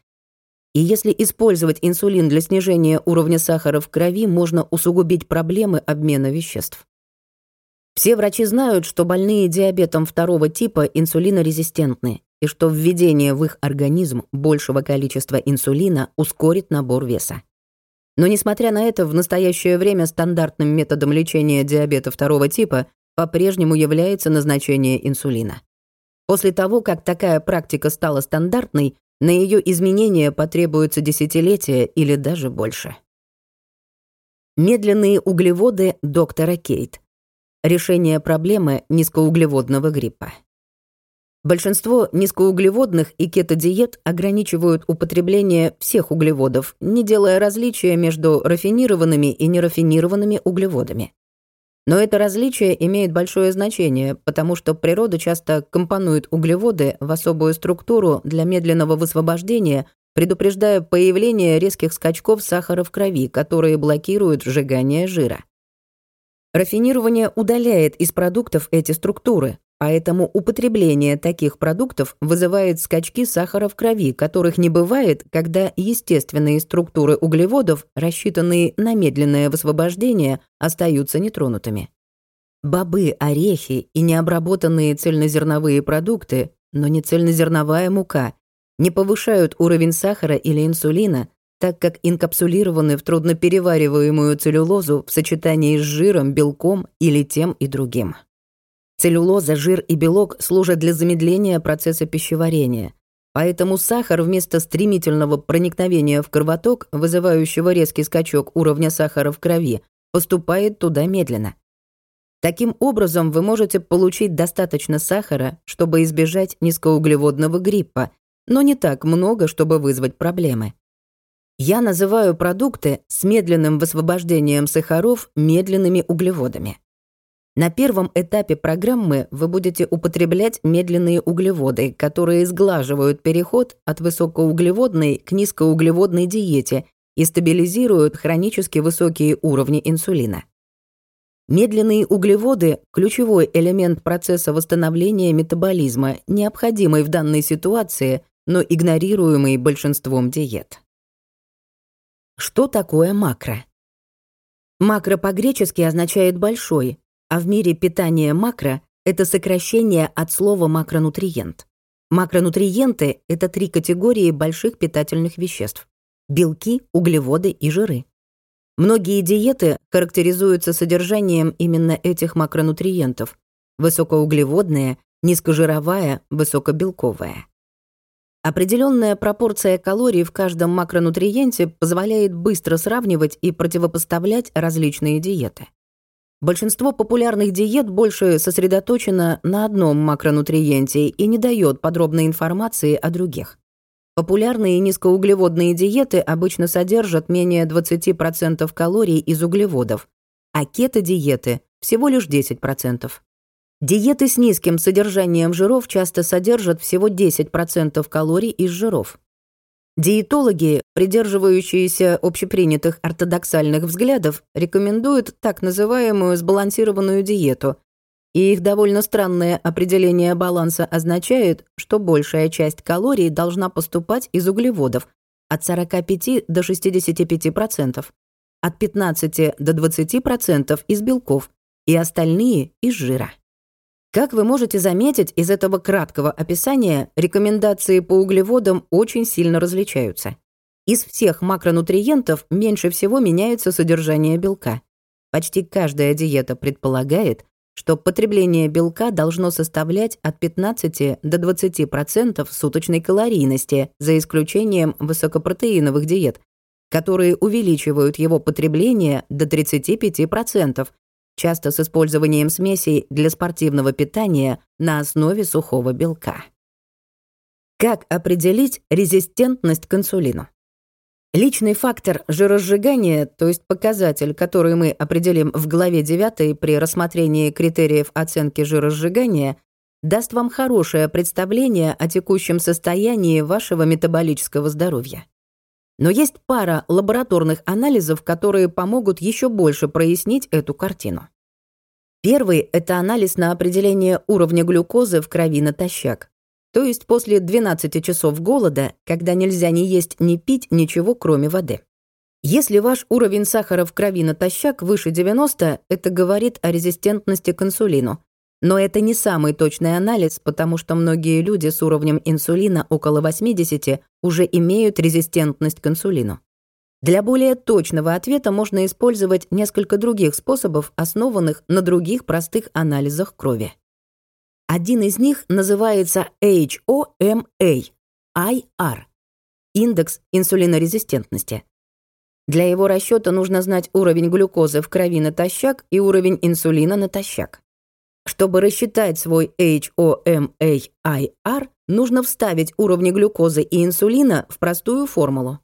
И если использовать инсулин для снижения уровня сахара в крови, можно усугубить проблемы обмена веществ. Все врачи знают, что больные диабетом второго типа инсулинорезистентны, и что введение в их организм большего количества инсулина ускорит набор веса. Но несмотря на это, в настоящее время стандартным методом лечения диабета второго типа по-прежнему является назначение инсулина. После того, как такая практика стала стандартной, на ее изменение потребуется десятилетия или даже больше. Медленные углеводы доктора Кейт. Решение проблемы низкоуглеводного гриппа. Большинство низкоуглеводных и кетодиет ограничивают употребление всех углеводов, не делая различия между рафинированными и нерафинированными углеводами. Но это различие имеет большое значение, потому что природа часто компонует углеводы в особую структуру для медленного высвобождения, предупреждая появление резких скачков сахара в крови, которые блокируют сжигание жира. Рафинирование удаляет из продуктов эти структуры, поэтому употребление таких продуктов вызывает скачки сахара в крови, которых не бывает, когда естественные структуры углеводов, рассчитанные на медленное высвобождение, остаются нетронутыми. Бобы, орехи и необработанные цельнозерновые продукты, но не цельнозерновая мука, не повышают уровень сахара или инсулина, так как инкапсулированы в трудноперевариваемую целлюлозу в сочетании с жиром, белком или тем и другим. Целлюлоза, жир и белок служат для замедления процесса пищеварения, поэтому сахар вместо стремительного проникновения в кровоток, вызывающего резкий скачок уровня сахара в крови, поступает туда медленно. Таким образом, вы можете получить достаточно сахара, чтобы избежать низкоуглеводного гриппа, но не так много, чтобы вызвать проблемы. Я называю продукты с медленным высвобождением сахаров медленными углеводами. На первом этапе программы вы будете употреблять медленные углеводы, которые сглаживают переход от высокоуглеводной к низкоуглеводной диете и стабилизируют хронически высокие уровни инсулина. Медленные углеводы – ключевой элемент процесса восстановления метаболизма, необходимый в данной ситуации, но игнорируемый большинством диет. Что такое макро? Макро по-гречески означает «большой», а в мире питания макро – это сокращение от слова макронутриент. Макронутриенты – это три категории больших питательных веществ – белки, углеводы и жиры. Многие диеты характеризуются содержанием именно этих макронутриентов – высокоуглеводная, низкожировая, высокобелковая. Определенная пропорция калорий в каждом макронутриенте позволяет быстро сравнивать и противопоставлять различные диеты. Большинство популярных диет больше сосредоточено на одном макронутриенте и не дает подробной информации о других. Популярные низкоуглеводные диеты обычно содержат менее 20% калорий из углеводов, а кето-диеты — всего лишь 10%. Диеты с низким содержанием жиров часто содержат всего 10% калорий из жиров. Диетологи, придерживающиеся общепринятых ортодоксальных взглядов, рекомендуют так называемую сбалансированную диету, и их довольно странное определение баланса означает, что большая часть калорий должна поступать из углеводов от 45 до 65%, от 15 до 20% из белков и остальные из жира. Как вы можете заметить из этого краткого описания, рекомендации по углеводам очень сильно различаются. Из всех макронутриентов меньше всего меняется содержание белка. Почти каждая диета предполагает, что потребление белка должно составлять от 15 до 20% суточной калорийности, за исключением высокопротеиновых диет, которые увеличивают его потребление до 35%, часто с использованием смесей для спортивного питания на основе сухого белка. Как определить резистентность к инсулину? Личный фактор жиросжигания, то есть показатель, который мы определим в главе 9 при рассмотрении критериев оценки жиросжигания, даст вам хорошее представление о текущем состоянии вашего метаболического здоровья. Но есть пара лабораторных анализов, которые помогут еще больше прояснить эту картину. Первый — это анализ на определение уровня глюкозы в крови натощак. То есть после 12 часов голода, когда нельзя ни есть, ни пить ничего, кроме воды. Если ваш уровень сахара в крови натощак выше 90, это говорит о резистентности к инсулину. Но это не самый точный анализ, потому что многие люди с уровнем инсулина около 80 уже имеют резистентность к инсулину. Для более точного ответа можно использовать несколько других способов, основанных на других простых анализах крови. Один из них называется HOMA, IR – индекс инсулинорезистентности. Для его расчета нужно знать уровень глюкозы в крови натощак и уровень инсулина натощак. Чтобы рассчитать свой HOMA-IR, нужно вставить уровни глюкозы и инсулина в простую формулу.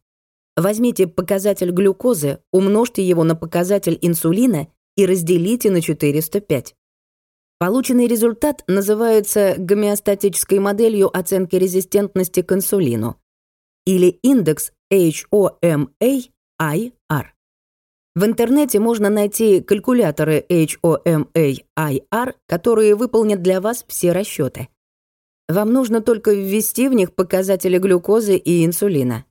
Возьмите показатель глюкозы, умножьте его на показатель инсулина и разделите на 405. Полученный результат называется гомеостатической моделью оценки резистентности к инсулину или индекс HOMA-IR. В интернете можно найти калькуляторы HOMA-IR, которые выполнят для вас все расчеты. Вам нужно только ввести в них показатели глюкозы и инсулина.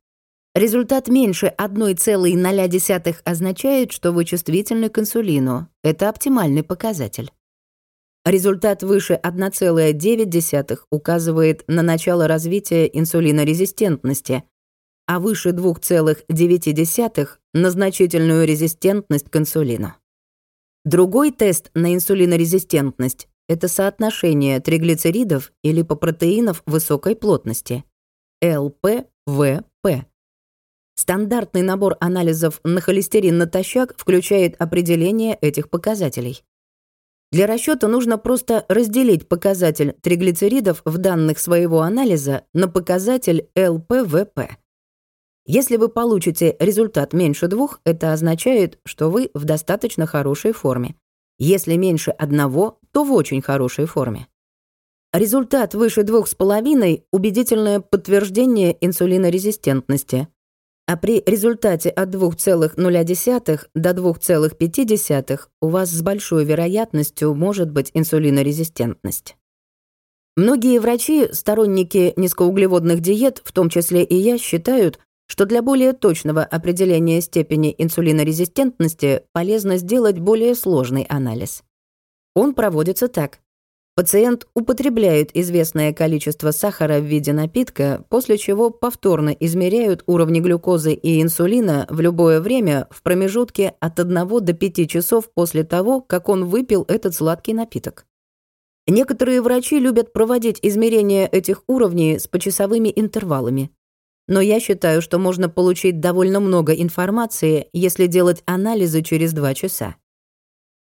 Результат меньше 1,0 означает, что вы чувствительны к инсулину. Это оптимальный показатель. Результат выше 1,9 указывает на начало развития инсулинорезистентности, а выше 2,9 — на значительную резистентность к инсулину. Другой тест на инсулинорезистентность — это соотношение триглицеридов и липопротеинов высокой плотности — ЛПВП. Стандартный набор анализов на холестерин натощак включает определение этих показателей. Для расчета нужно просто разделить показатель триглицеридов в данных своего анализа на показатель ЛПВП. Если вы получите результат меньше двух, это означает, что вы в достаточно хорошей форме. Если меньше одного, то в очень хорошей форме. Результат выше двух с половиной – убедительное подтверждение инсулинорезистентности, а при результате от 2,0 до 2,5 у вас с большой вероятностью может быть инсулинорезистентность. Многие врачи, сторонники низкоуглеводных диет, в том числе и я, считают, что для более точного определения степени инсулинорезистентности полезно сделать более сложный анализ. Он проводится так. Пациент употребляет известное количество сахара в виде напитка, после чего повторно измеряют уровни глюкозы и инсулина в любое время в промежутке от 1 до 5 часов после того, как он выпил этот сладкий напиток. Некоторые врачи любят проводить измерения этих уровней с почасовыми интервалами. Но я считаю, что можно получить довольно много информации, если делать анализы через 2 часа.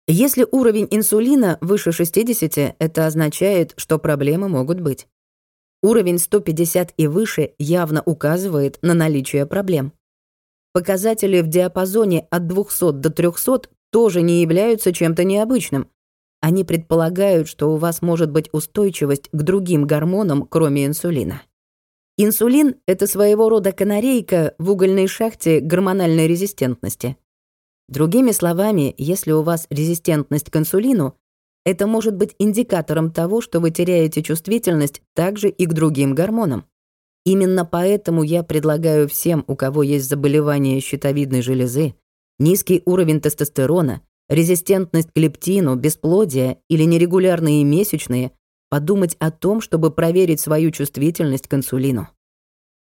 Если уровень инсулина выше 60, это означает, что проблемы могут быть. Уровень 150 и выше явно указывает на наличие проблем. Показатели в диапазоне от 200 до 300 тоже не являются чем-то необычным. Они предполагают, что у вас может быть устойчивость к другим гормонам, кроме инсулина. Инсулин — это своего рода канарейка в угольной шахте гормональной резистентности. Другими словами, если у вас резистентность к инсулину, это может быть индикатором того, что вы теряете чувствительность также и к другим гормонам. Именно поэтому я предлагаю всем, у кого есть заболевание щитовидной железы, низкий уровень тестостерона, резистентность к лептину, бесплодие или нерегулярные месячные, подумать о том, чтобы проверить свою чувствительность к инсулину.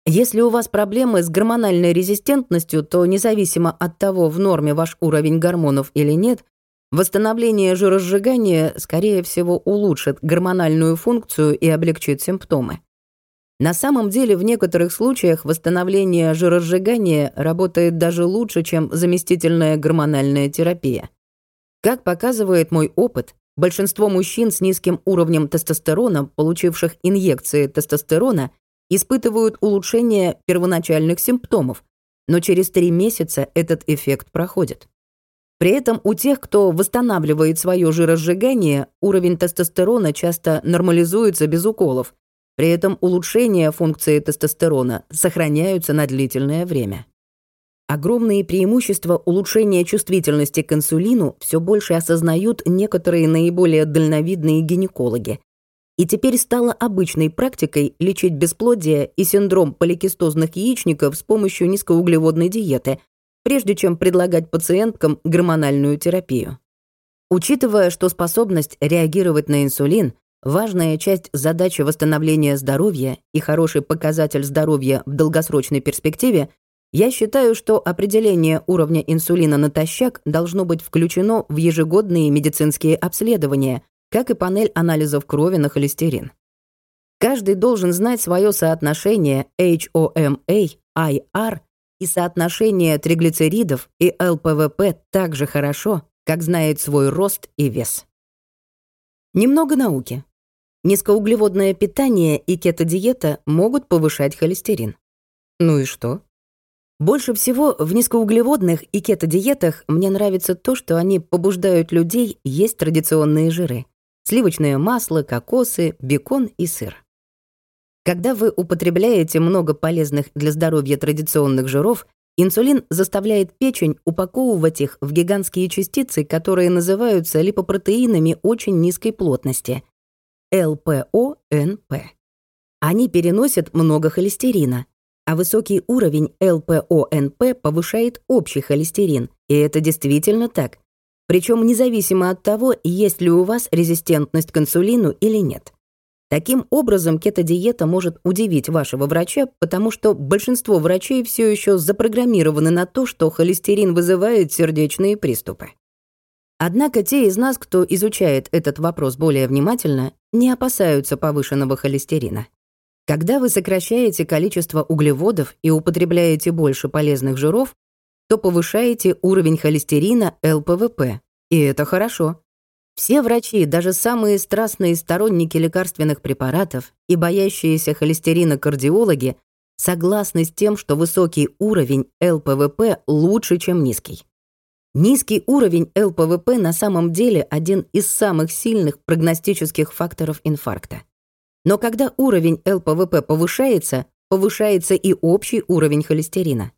Если у вас проблемы с гормональной резистентностью, то независимо от того, в норме ваш уровень гормонов или нет, восстановление жиросжигания, скорее всего, улучшит гормональную функцию и облегчит симптомы. На самом деле, в некоторых случаях восстановление жиросжигания работает даже лучше, чем заместительная гормональная терапия. Как показывает мой опыт, большинство мужчин с низким уровнем тестостерона, получивших инъекции тестостерона, испытывают улучшение первоначальных симптомов, но через три месяца этот эффект проходит. При этом у тех, кто восстанавливает свое жиросжигание, уровень тестостерона часто нормализуется без уколов. При этом улучшения функции тестостерона сохраняются на длительное время. Огромные преимущества улучшения чувствительности к инсулину все больше осознают некоторые наиболее дальновидные гинекологи, и теперь стало обычной практикой лечить бесплодие и синдром поликистозных яичников с помощью низкоуглеводной диеты, прежде чем предлагать пациенткам гормональную терапию. Учитывая, что способность реагировать на инсулин – важная часть задачи восстановления здоровья и хороший показатель здоровья в долгосрочной перспективе, я считаю, что определение уровня инсулина натощак должно быть включено в ежегодные медицинские обследования, как и панель анализов крови на холестерин. Каждый должен знать свое соотношение HOMA-IR и соотношение триглицеридов и ЛПВП так же хорошо, как знает свой рост и вес. Немного науки. Низкоуглеводное питание и кетодиета могут повышать холестерин. Ну и что? Больше всего в низкоуглеводных и кетодиетах мне нравится то, что они побуждают людей есть традиционные жиры сливочное масло, кокосы, бекон и сыр. Когда вы употребляете много полезных для здоровья традиционных жиров, инсулин заставляет печень упаковывать их в гигантские частицы, которые называются липопротеинами очень низкой плотности – ЛПОНП. Они переносят много холестерина, а высокий уровень ЛПОНП повышает общий холестерин, и это действительно так. причем независимо от того, есть ли у вас резистентность к инсулину или нет. Таким образом, кето-диета может удивить вашего врача, потому что большинство врачей все еще запрограммированы на то, что холестерин вызывает сердечные приступы. Однако те из нас, кто изучает этот вопрос более внимательно, не опасаются повышенного холестерина. Когда вы сокращаете количество углеводов и употребляете больше полезных жиров, то повышаете уровень холестерина ЛПВП, и это хорошо. Все врачи, даже самые страстные сторонники лекарственных препаратов и боящиеся холестерина кардиологи, согласны с тем, что высокий уровень ЛПВП лучше, чем низкий. Низкий уровень ЛПВП на самом деле один из самых сильных прогностических факторов инфаркта. Но когда уровень ЛПВП повышается, повышается и общий уровень холестерина.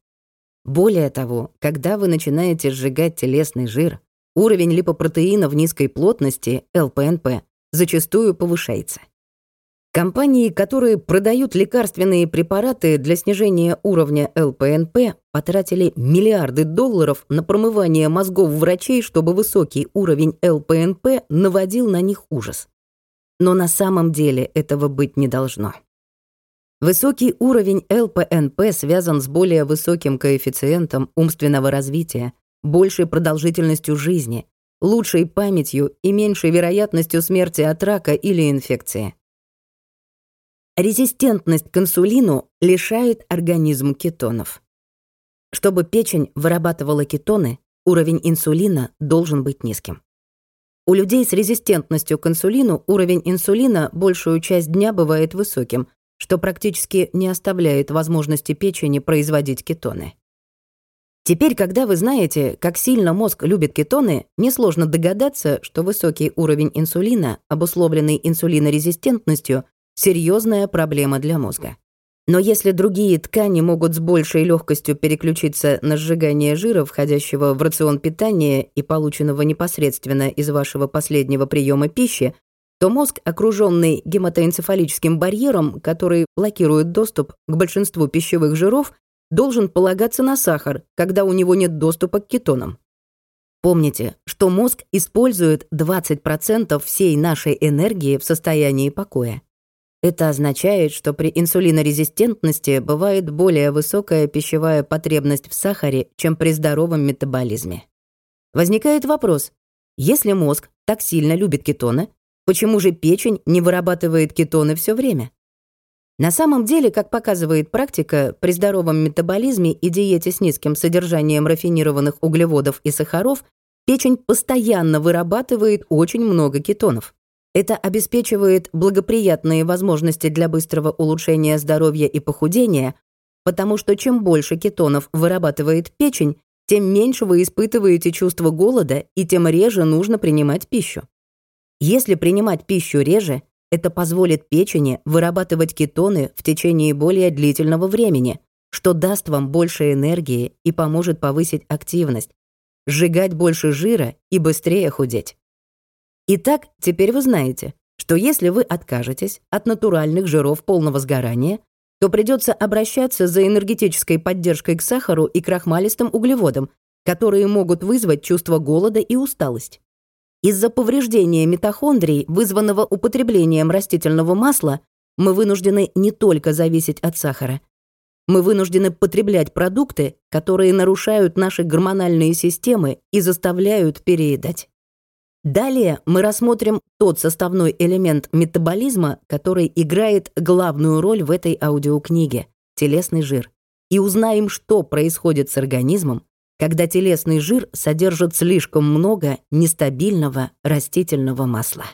Более того, когда вы начинаете сжигать телесный жир, уровень липопротеина в низкой плотности, ЛПНП, зачастую повышается. Компании, которые продают лекарственные препараты для снижения уровня ЛПНП, потратили миллиарды долларов на промывание мозгов врачей, чтобы высокий уровень ЛПНП наводил на них ужас. Но на самом деле этого быть не должно. Высокий уровень ЛПНП связан с более высоким коэффициентом умственного развития, большей продолжительностью жизни, лучшей памятью и меньшей вероятностью смерти от рака или инфекции. Резистентность к инсулину лишает организм кетонов. Чтобы печень вырабатывала кетоны, уровень инсулина должен быть низким. У людей с резистентностью к инсулину уровень инсулина большую часть дня бывает высоким, что практически не оставляет возможности печени производить кетоны. Теперь, когда вы знаете, как сильно мозг любит кетоны, несложно догадаться, что высокий уровень инсулина, обусловленный инсулинорезистентностью, серьезная проблема для мозга. Но если другие ткани могут с большей легкостью переключиться на сжигание жира, входящего в рацион питания и полученного непосредственно из вашего последнего приема пищи, то мозг, окруженный гематоэнцефалическим барьером, который блокирует доступ к большинству пищевых жиров, должен полагаться на сахар, когда у него нет доступа к кетонам. Помните, что мозг использует 20% всей нашей энергии в состоянии покоя. Это означает, что при инсулинорезистентности бывает более высокая пищевая потребность в сахаре, чем при здоровом метаболизме. Возникает вопрос, если мозг так сильно любит кетоны, почему же печень не вырабатывает кетоны все время? На самом деле, как показывает практика, при здоровом метаболизме и диете с низким содержанием рафинированных углеводов и сахаров печень постоянно вырабатывает очень много кетонов. Это обеспечивает благоприятные возможности для быстрого улучшения здоровья и похудения, потому что чем больше кетонов вырабатывает печень, тем меньше вы испытываете чувство голода и тем реже нужно принимать пищу. Если принимать пищу реже, это позволит печени вырабатывать кетоны в течение более длительного времени, что даст вам больше энергии и поможет повысить активность, сжигать больше жира и быстрее худеть. Итак, теперь вы знаете, что если вы откажетесь от натуральных жиров полного сгорания, то придется обращаться за энергетической поддержкой к сахару и крахмалистым углеводам, которые могут вызвать чувство голода и усталость. Из-за повреждения митохондрий, вызванного употреблением растительного масла, мы вынуждены не только зависеть от сахара. Мы вынуждены потреблять продукты, которые нарушают наши гормональные системы и заставляют переедать. Далее мы рассмотрим тот составной элемент метаболизма, который играет главную роль в этой аудиокниге – телесный жир, и узнаем, что происходит с организмом, когда телесный жир содержит слишком много нестабильного растительного масла.